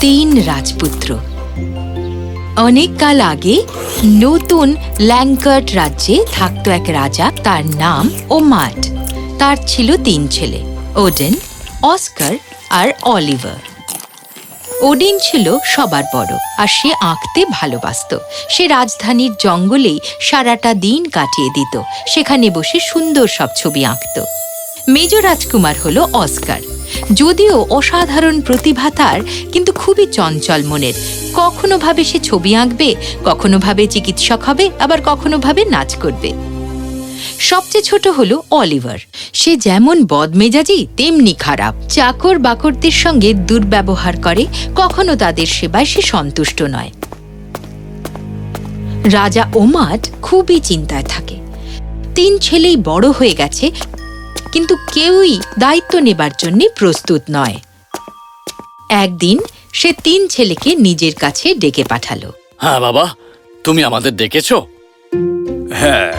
তিন রাজপুত্র। অনেক কাল আগে নতুন ল্যাঙ্কার্ট রাজ্যে থাকতো এক রাজা, তার নাম ও ওমাট। তার ছিল তিন ছেলে, ওডেন, অস্কার আর অলিভার। ওডিন ছিল সবার বড়, আর সে আঁকতে ভালোবাসতো। সে রাজধানীর জঙ্গলেই সারাটা দিন কাটিয়ে দিত। সেখানে বসে সুন্দর সব ছবি আঁকত। মেজ রাজকুমার হলো অস্কার। যদিও অসাধারণ প্রতিভা তার, কিন্তু খুবই চঞ্চল মনের। কখনো ভাবে সে ছবি আঁকবে, কখনো ভাবে চিকিৎসক হবে, আবার কখনো ভাবে নাচ করবে। সবচেয়ে ছোট হলো অলিভার। সে যেমন বদমেজাজি, তেমনি খারাপ। চাকর বাকরদের সঙ্গে দুর্ব্যবহার করে, কখনো তাদের সেবায় সে সন্তুষ্ট নয়। রাজা ওমাট খুবই চিন্তায় থাকে। তিন ছেলেই বড় হয়ে গেছে কিন্তু কেউই দায়িত্ব নেবার জন্য প্রস্তুত নয়। একদিন সে তিন ছেলেকে নিজের কাছে ডেকে পাঠালো। হ্যাঁ বাবা তুমি আমাদের ডেকেছ? হ্যাঁ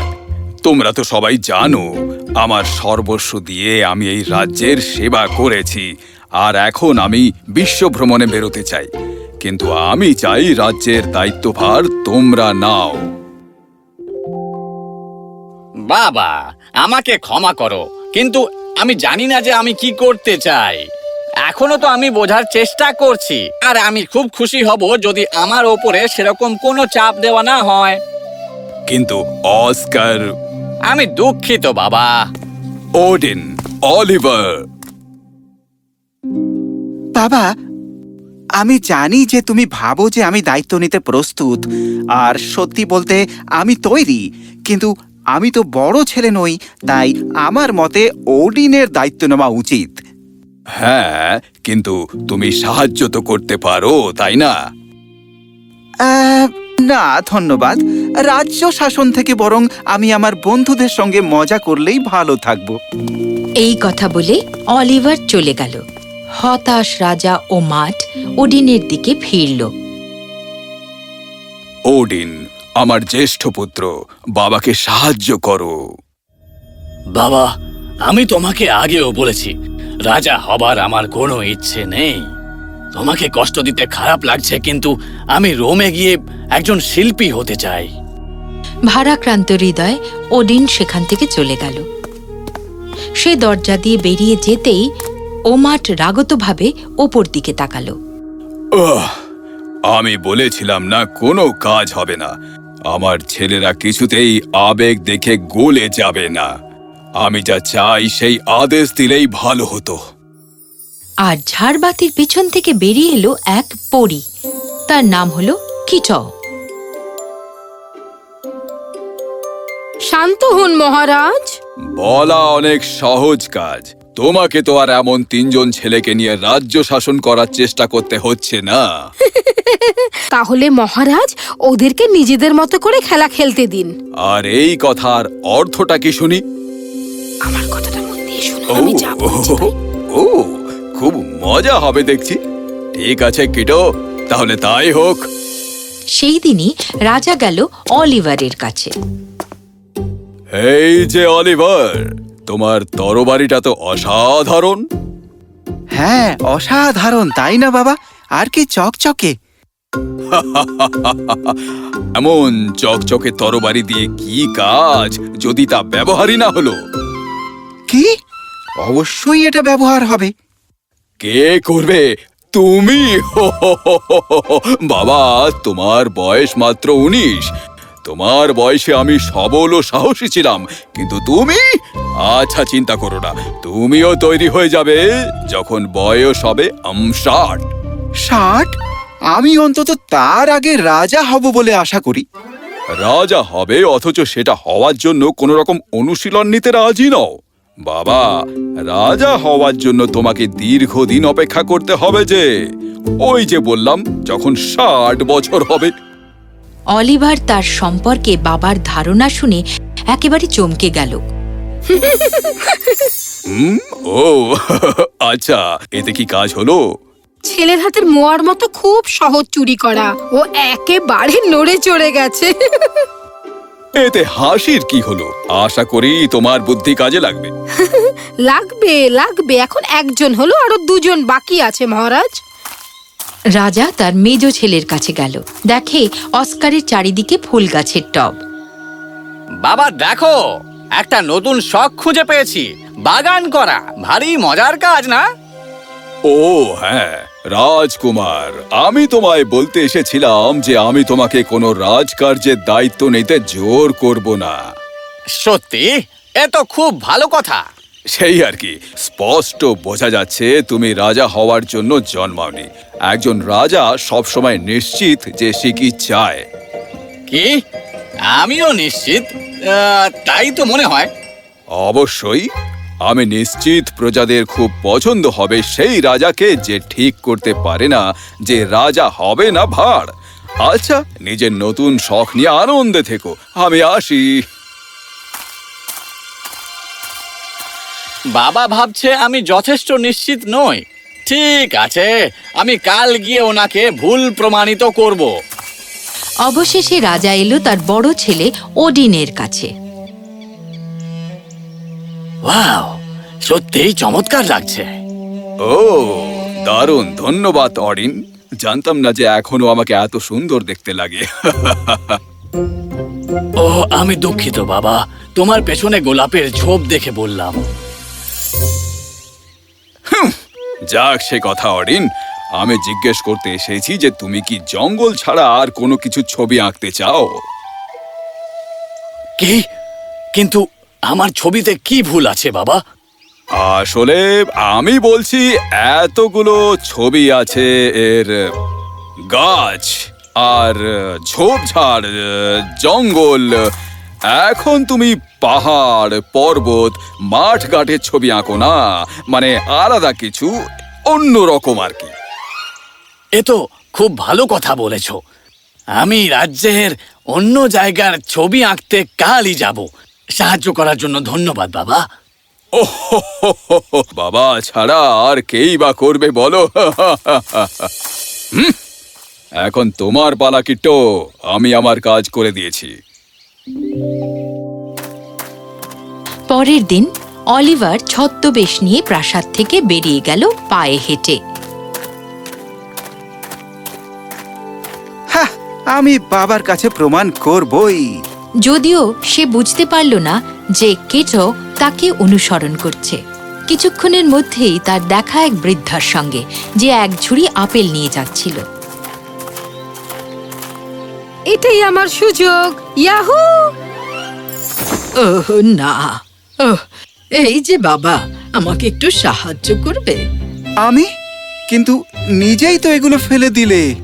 তোমরা তো সবাই জানো আমার সর্বস্ব দিয়ে আমি এই রাজ্যের সেবা করেছি আর এখন আমি বিশ্ব ভ্রমণে বেরোতে চাই। কিন্তু আমি চাই রাজ্যের দায়িত্বভার তোমরা নাও। বাবা আমাকে ক্ষমা করো। কিন্তু আমি জানি না যে আমি কি করতে চাই। এখনও তো আমি বোঝার চেষ্টা করছি। আর আমি খুব খুশি হব যদি আমার ওপরে সেরকম কোনো চাপ দেওয়া না হয়। কিন্তু অস্কার আমি দুঃখিত বাবা। Odin Oliver. বাবা আমি জানি যে তুমি ভাবো যে আমি দায়িত্ব নিতে প্রস্তুত। আর সত্যি বলতে আমি তৈরি। কিন্তু আমি তো বড় ছেলে নই তাই আমার মতে ওডিনের দায়িত্ব নেওয়া উচিত। হ্যাঁ কিন্তু তুমি সাহায্য তো করতে পারো তাই না? না ধন্যবাদ। রাজ্য শাসন থেকে বরং আমি আমার বন্ধুদের সঙ্গে মজা করলেই ভালো থাকব। এই কথা বলে অলিভার চলে গেল। হতাশ রাজা ও মাঠ ওডিনের দিকে ফিরল। ওডিন আমার জ্যেষ্ঠ পুত্র বাবাকে সাহায্য করো। বাবা আমি তোমাকে আগেও বলেছি রাজা হবার আমার কোনো ইচ্ছে নেই। তোমাকে কষ্ট দিতে খারাপ লাগছে কিন্তু আমি রোমে গিয়ে একজন শিল্পী হতে চাই। ভারাক্রান্ত হৃদয় ওডিন সেখান থেকে চলে গেল। সে দরজা দিয়ে বেরিয়ে যেতেই ওমাট রাগতভাবে ওপর দিকে তাকালো। আমি বলেছিলাম না কোনো কাজ হবে না। আমার ছেলেরা কিছুতেই আবেগ দেখে গলে যাবে না। আমি যা চাই সেই আদেশ দিলেই ভালো হতো। আর ঝাড়বাতির পিছন থেকে বেরিয়ে এলো এক পরী। তার নাম হলো কিট শান্ত হন মহারাজ। বলা অনেক সহজ কাজ। তোমাকে তো আর এমন তিনজন ছেলেকে নিয়ে রাজ্য শাসন করার চেষ্টা করতে হচ্ছে না। তাহলে মহারাজ ওদেরকে নিজেদের মতো করে খেলা খেলতে দিন। আর এই কথার অর্থটা কি শুনি? আমার কথাটা মন দিয়ে শুনুন আমি যা বলছি তাই। ও খুব মজা হবে দেখছি। ঠিক আছে কিটো তাহলে তাই হোক। সেই দিনই রাজা গেল অলিভারের কাছে। এই যে অলিভার তোমার তরবারিটা তো অসাধারণ। হ্যাঁ অসাধারণ তাই না বাবা? আর কি চকচকে। এমন চকচকে তরবারি দিয়ে কি কাজ যদি তা ব্যবহারই না হলো? কি? অবশ্যই এটা ব্যবহার হবে। কে করবে? তুমি? বাবা তোমার বয়স মাত্র উনিশ। তোমার বয়সে আমি সবল ও সাহসী ছিলাম কিন্তু তুমি? আচ্ছা চিন্তা করো না। তুমিও তৈরি হয়ে যাবে যখন বয়স হবে ষাট। ষাট? আমি অন্তত তার আগে রাজা হব বলে আশা করি। রাজা হবে অথচ সেটা হওয়ার জন্য কোনো রকম অনুশীলন নিতে রাজি নও। বাবা রাজা হওয়ার জন্য তোমাকে দীর্ঘদিন অপেক্ষা করতে হবে যে ওই যে বললাম যখন ষাট বছর হবে। অলিভার তার সম্পর্কে বাবার ধারণা শুনে একেবারে চমকে গেল। হুম ও আচ্ছা এতে কি কাজ হলো? ছেলের হাতের মোয়ার মতো খুব সহজ চুরি করা। ও একেবারে নড়ে চড়ে গেছে। এতে হাসির কি হলো? আশা করি তোমার বুদ্ধি কাজে লাগবে। লাগবে লাগবে। এখন একজন হলো আরও দুজন বাকি আছে মহারাজ। রাজা তার মেজ ছেলের কাছে গেল। দেখে অস্কারের চারিদিকে ফুল গাছের টব। বাবা দেখো একটা নতুন শখ খুঁজে পেয়েছি। বাগান করা। ভারী মজার কাজ না? ও হ্যাঁ। রাজকুমার আমি তোমায় বলতে এসেছিলাম যে আমি তোমাকে কোনো রাজকার্যের দায়িত্ব নিতে জোর করব না। সত্যি? এ তো খুব ভালো কথা। সেই আর কি স্পষ্ট বোঝা যাচ্ছে তুমি রাজা হওয়ার জন্য জন্মাওনি। একজন রাজা সবসময় নিশ্চিত যে সে কি চায়। কি? আমিও নিশ্চিত তাই তো মনে হয়। অবশ্যই। আমি নিশ্চিত প্রজাদের খুব পছন্দ হবে সেই রাজাকে যে ঠিক করতে পারে না যে রাজা হবে না ভার আচ্ছা নিজের নতুন শখ নিয়ে আনন্দে থেকো আমি আসি। বাবা ভাবছে আমি যথেষ্ট নিশ্চিত নই। ঠিক আছে আমি কাল গিয়ে ওনাকে ভুল প্রমাণিত করব। অবশেষে রাজা এলো তার বড় ছেলে ওডিনের কাছে। ওয়াও সত্যিই চমৎকার লাগছে। ও দারুণ ধন্যবাদ অরিন। জানতাম না যে এখনও আমাকে এত সুন্দর দেখতে লাগে। ও আমি দুঃখিত বাবা। তোমার পেছনে গোলাপের ঝোপ দেখে বললাম। যাক সে কথা অরিন। আমি জিজ্ঞেস করতে এসেছি যে তুমি কি জঙ্গল ছাড়া আর কোনো কিছু ছবি আঁকতে চাও? কি? কিন্তু আমার ছবিতে কি ভুল আছে বাবা? আসলে আমি বলছি এতগুলো ছবি আছে এর গাছ আর ঝোপঝাড় জঙ্গল। এখন তুমি পাহাড় পর্বত মাঠ ঘাটের ছবি আঁকো না। মানে আলাদা কিছু অন্য রকম আর কি। এ তো খুব ভালো কথা বলেছ। আমি রাজ্যের অন্য জায়গার ছবি আঁকতে কালই যাব। সাহায্য করার জন্য ধন্যবাদ বাবা। বাবা ছাড়া আর কেই বা করবে বলো? হুম? এখন তোমার পালা কিট্টো আমি আমার কাজ করে দিয়েছি। পরের দিন অলিভার ছদ্মবেশ নিয়ে প্রাসাদ থেকে বেরিয়ে গেল পায়ে হেঁটে। হ্যাঁ আমি বাবার কাছে প্রমাণ করবই। যদিও সে বুঝতে পারল না যে কেটো তাকে অনুসরণ করছে। কিছুক্ষণের মধ্যেই তার দেখা এক বৃদ্ধার সঙ্গে যে এক ঝুড়ি আপেল নিয়ে যাচ্ছিল। এটাই আমার সুযোগ ইয়াহু! ওহ না। ওহ এই যে বাবা আমাকে একটু সাহায্য করবে। আমি? কিন্তু নিজেই তো এগুলো ফেলে দিলে।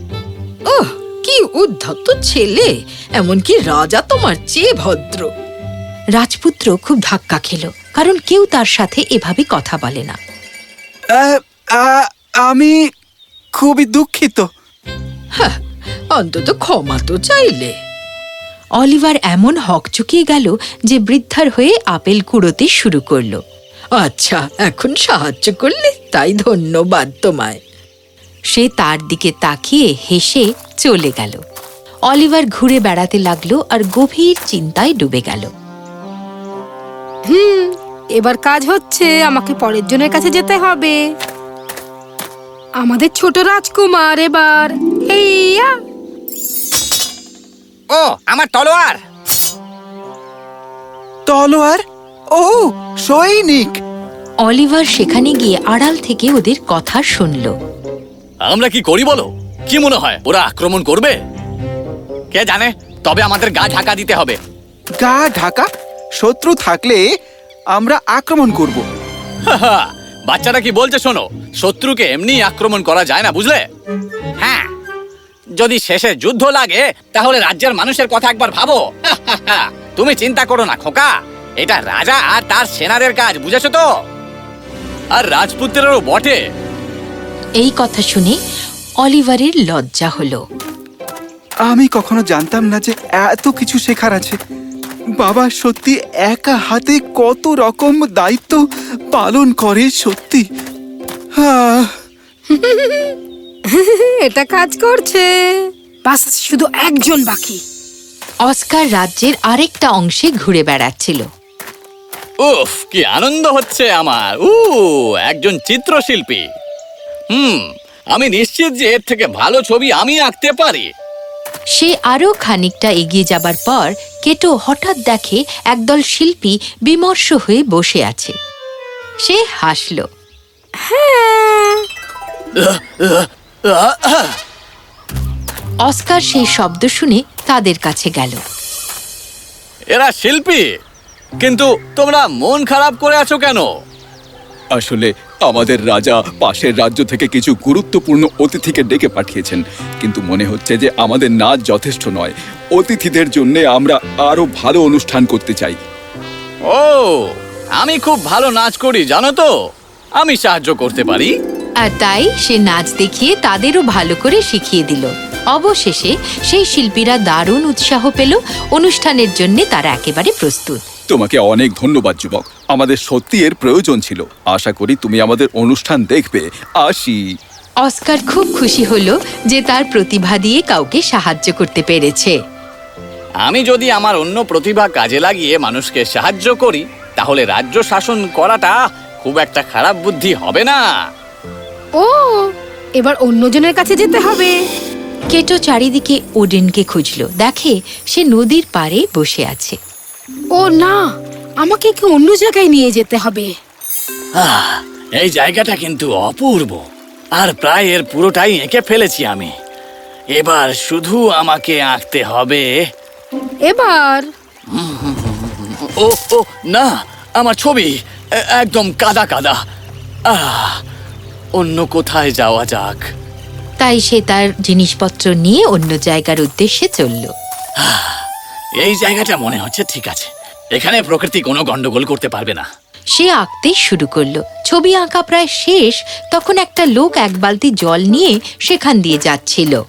ওহ কি উদ্ধত ছেলে এমনকি রাজা তোমার চেয়ে ভদ্র। রাজপুত্র খুব ধাক্কা খেল কারণ কেউ তার সাথে এভাবে কথা বলে না। আমি খুবই দুঃখিত। হ্যাঁ অন্তত ক্ষমা তো চাইলে। অলিভার এমন হকচকিয়ে গেল যে বৃদ্ধার হয়ে আপেল কুড়োতে শুরু করল। আচ্ছা এখন সাহায্য করলে তাই ধন্যবাদ তোমায়। সে তার দিকে তাকিয়ে হেসে চলে গেল। অলিভার ঘুরে বেড়াতে লাগল আর গভীর চিন্তায় ডুবে গেল। হুম এবার কাজ হচ্ছে আমাকে পরের জনের কাছে যেতে হবে। আমাদের ছোট রাজকুমার এবার। হেইয়া! ও আমার তলোয়ার! তলোয়ার? ও সৈনিক! অলিভার সেখানে গিয়ে আড়াল থেকে ওদের কথা শুনল। আমরা কি করি বলো? কি মনে হয় ওরা আক্রমণ করবে? কে জানে তবে আমাদের গা ঢাকা দিতে হবে। গা ঢাকা? শত্রু থাকলে আমরা আক্রমণ করব। বাচ্চারা কি বলছে শোনো শত্রুকে এমনি আক্রমণ করা যায় না বুঝলে? হ্যাঁ যদি শেষে যুদ্ধ লাগে তাহলে রাজ্যের মানুষের কথা একবার ভাবো। তুমি চিন্তা করো না খোকা। এটা রাজা আর তার সেনাদের কাজ বুঝেছ তো? আর রাজপুত্রেরও বটে। এই কথা শুনে অলিভারের লজ্জা হলো। আমি কখনো জানতাম না যে এত কিছু শেখার আছে। বাবা সত্যি একা হাতে কত রকম দায়িত্ব পালন করে সত্যি। এটা কাজ করছে। বাস শুধু একজন বাকি। অস্কার রাজ্যের আরেকটা অংশে ঘুরে বেড়াচ্ছিল। উফ কি আনন্দ হচ্ছে আমার। উ একজন চিত্রশিল্পী। হুম আমি নিশ্চিত যে এর থেকে ভালো ছবি আমি আঁকতে পারি। সে আরও খানিকটা এগিয়ে যাবার পর কেটো হঠাৎ দেখে একদল শিল্পী বিমর্ষ হয়ে বসে আছে। সে হাসল। অস্কার সেই শব্দ শুনে তাদের কাছে গেল। এরা শিল্পী কিন্তু তোমরা মন খারাপ করে আছো কেন? আসলে আমাদের রাজা পাশের রাজ্য থেকে কিছু গুরুত্বপূর্ণ অতিথিকে ডেকে পাঠিয়েছেন। কিন্তু মনে হচ্ছে যে আমাদের নাচ যথেষ্ট নয়। অতিথিদের জন্য আমরা আরও ভালো অনুষ্ঠান করতে চাই। ও আমি খুব ভালো নাচ করি জানো তো? আমি সাহায্য করতে পারি? আর তাই সে নাচ দেখিয়ে তাদেরও ভালো করে শিখিয়ে দিল। অবশেষে সেই শিল্পীরা দারুণ উৎসাহ পেল। অনুষ্ঠানের জন্য তারা একেবারে প্রস্তুত। তোমাকে অনেক ধন্যবাদ যুবক। আমাদের সত্যি এর প্রয়োজন ছিল। আশা করি তুমি আমাদের অনুষ্ঠান দেখবে। আসি। অস্কার খুব খুশি হলো যে তার প্রতিভা দিয়ে কাউকে সাহায্য করতে পেরেছে। আমি যদি আমার অন্য প্রতিভা কাজে লাগিয়ে মানুষকে সাহায্য করি তাহলে রাজ্য শাসন করাটা খুব একটা খারাপ বুদ্ধি হবে না। ও এবার অন্যজনের কাছে যেতে হবে। কেটো চারিদিকে ওডেনকে খুঁজল। দেখে সে নদীর পাড়ে বসে আছে। ও না আমাকে কি অন্য জায়গায় নিয়ে যেতে হবে? আহ, এই জায়গাটা কিন্তু অপূর্ব। আর প্রায় এর পুরোটাই এঁকে ফেলেছি আমি। এবার শুধু আমাকে আঁকতে হবে। এবার? ও ও না আমার ছবি একদম কাদা কাদা। আহ, অন্য কোথায় যাওয়া যাক? তাই সে তার জিনিসপত্র নিয়ে অন্য জায়গার উদ্দেশ্যে চলল। এই জায়গাটা মনে হচ্ছে ঠিক আছে। এখানে প্রকৃতি কোনো গন্ডগোল করতে পারবে না। সে আঁকতে শুরু করল। ছবি আঁকা প্রায় শেষ তখন একটা লোক এক বালতি জল নিয়ে সেখান দিয়ে যাচ্ছিল।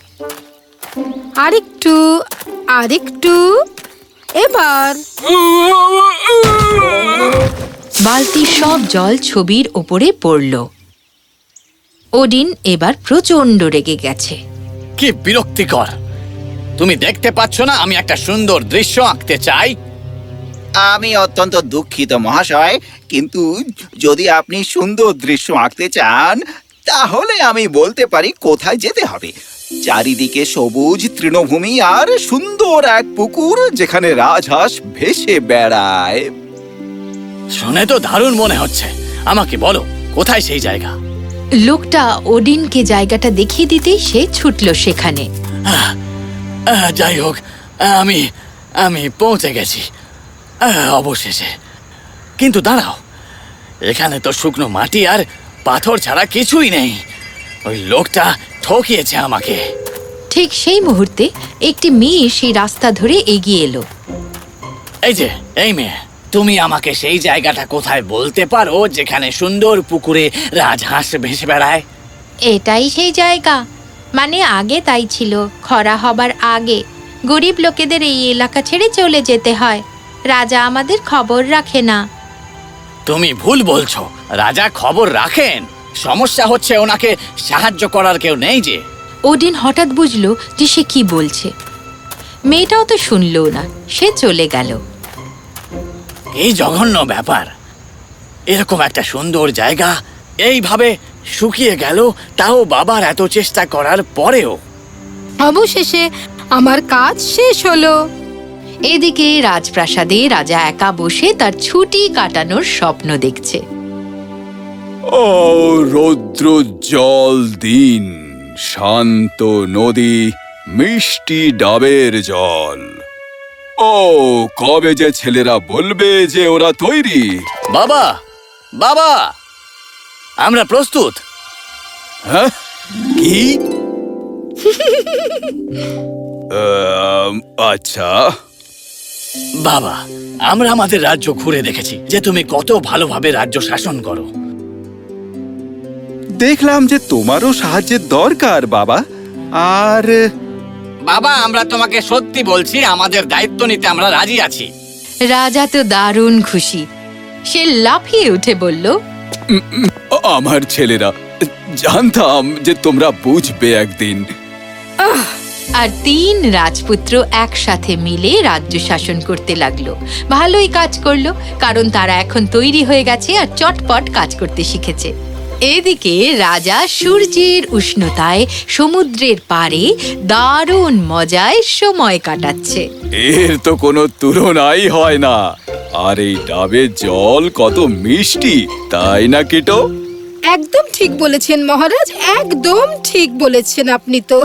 আরেকটু আরেকটু এবার। বালতির সব জল ছবির ওপরে পড়ল। ওডিন এবার প্রচণ্ড রেগে গেছে। কি বিরক্তিকর। তুমি দেখতে পাচ্ছ না আমি একটা সুন্দর দৃশ্য আঁকতে চাই। আমি অত্যন্ত দুঃখিত মহাশয়। কিন্তু যদি আপনি সুন্দর দৃশ্য আঁকতে চান তাহলে আমি বলতে পারি কোথায় যেতে হবে। চারিদিকে সবুজ তৃণভূমি আর সুন্দর এক পুকুর যেখানে রাজহাঁস ভেসে বেড়ায়। শুনে তো দারুণ মনে হচ্ছে। আমাকে বলো কোথায় সেই জায়গা? লোকটা ওডিনকে জায়গাটা দেখিয়ে দিতেই সে ছুটল সেখানে। যাই হোক আমি আমি পৌঁছে গেছি। আহ, অবশেষে। কিন্তু দাঁড়াও এখানে তো শুকনো মাটি আর পাথর ছাড়া কিছুই নেই। ওই লোকটা ঠকিয়েছে আমাকে। ঠিক সেই মুহূর্তে একটি মেয়ে সেই রাস্তা ধরে এগিয়ে এলো। এই যে এই মেয়ে। তুমি আমাকে সেই জায়গাটা কোথায় বলতে পারো যেখানে সুন্দর পুকুরে রাজহাঁস ভেসে বেড়ায়? এটাই সেই জায়গা। মানে আগে তাই ছিল খরা হবার আগে। গরিব লোকেদের এই এলাকা ছেড়ে চলে যেতে হয়। রাজা আমাদের খবর রাখে না। তুমি ভুল বলছো। রাজা খবর রাখেন। সমস্যা হচ্ছে ওনাকে সাহায্য করার কেউ নেই যে। ওডিন হঠাৎ বুঝলো যে সে কি বলছে। মেয়েটাও তো শুনলো না সে চলে গেল। এই জঘন্য ব্যাপার। এরকম একটা সুন্দর জায়গা এইভাবে শুকিয়ে গেল তাও বাবার এত চেষ্টা করার পরেও। অবশেষে আমার কাজ শেষ হলো। এদিকে রাজপ্রাসাদে রাজা একা বসে তার ছুটি কাটানোর স্বপ্ন দেখছে। ও রৌদ্র জল দিন শান্ত নদী মিষ্টি ডাবের জল। ও কবে যে ছেলেরা বলবে যে ওরা তৈরি? বাবা বাবা আমরা প্রস্তুত। হ্যাঁ? কি? আচ্ছা। বাবা আমরা আমাদের রাজ্য ঘুরে দেখেছি যে তুমি কত ভালোভাবে রাজ্য শাসন করো। দেখলাম যে তোমারও সাহায্যের দরকার বাবা। আর বাবা আমরা তোমাকে সত্যি বলছি আমাদের দায়িত্ব নিতে আমরা রাজি আছি। রাজা তো দারুণ খুশি। সে লাফিয়ে উঠে বলল আমার ছেলেরা জানতাম যে তোমরা বুঝবে একদিন। আর তিন রাজপুত্র একসাথে মিলে রাজ্য শাসন করতে লাগল। ভালোই কাজ করল কারণ তারা এখন তৈরি হয়ে গেছে আর চটপট কাজ করতে শিখেছে। এদিকে রাজা সূর্যের উষ্ণতায় সমুদ্রের পারে দারুণ মজায় সময় কাটাচ্ছে। এর তো কোনো তুলনাই হয় না। আর এই ডাবের জল কত মিষ্টি তাই না কেটো? একদম ঠিক বলেছেন মহারাজ একদম ঠিক বলেছেন আপনি তো।